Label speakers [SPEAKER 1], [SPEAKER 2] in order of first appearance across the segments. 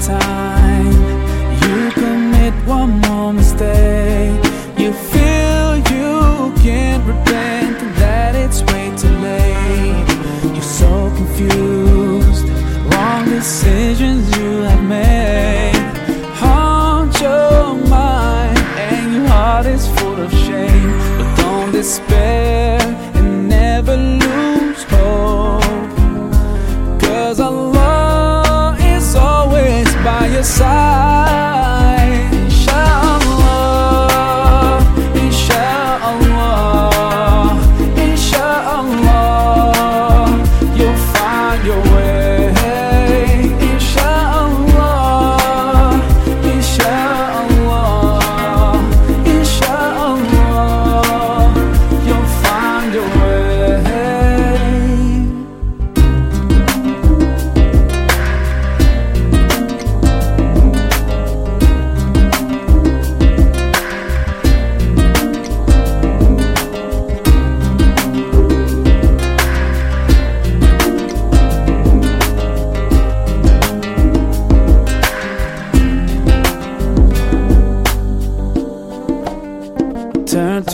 [SPEAKER 1] Time you commit one more mistake, you feel you can't repent and that it's way too late. You're so confused, wrong decisions you have made. Haunt your mind and your heart is full of shame. But don't despair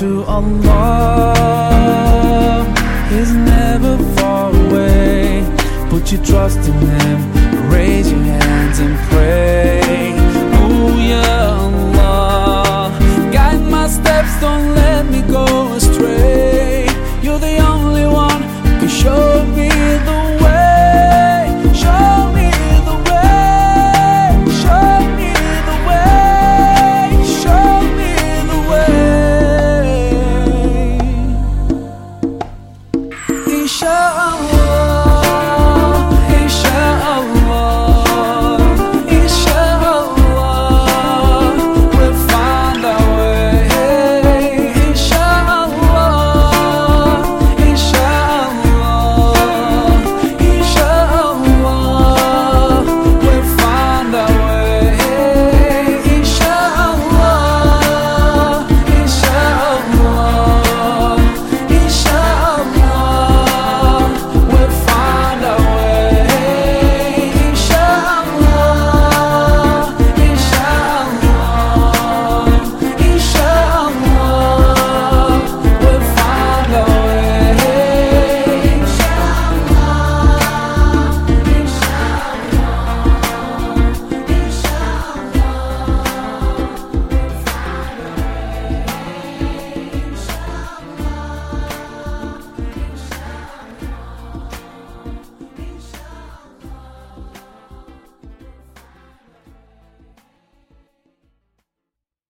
[SPEAKER 1] to Allah,